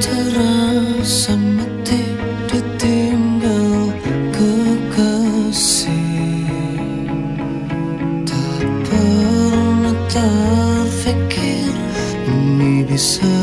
terasa mati ditinggal kekasih. Tak pernah terfikir ini bisa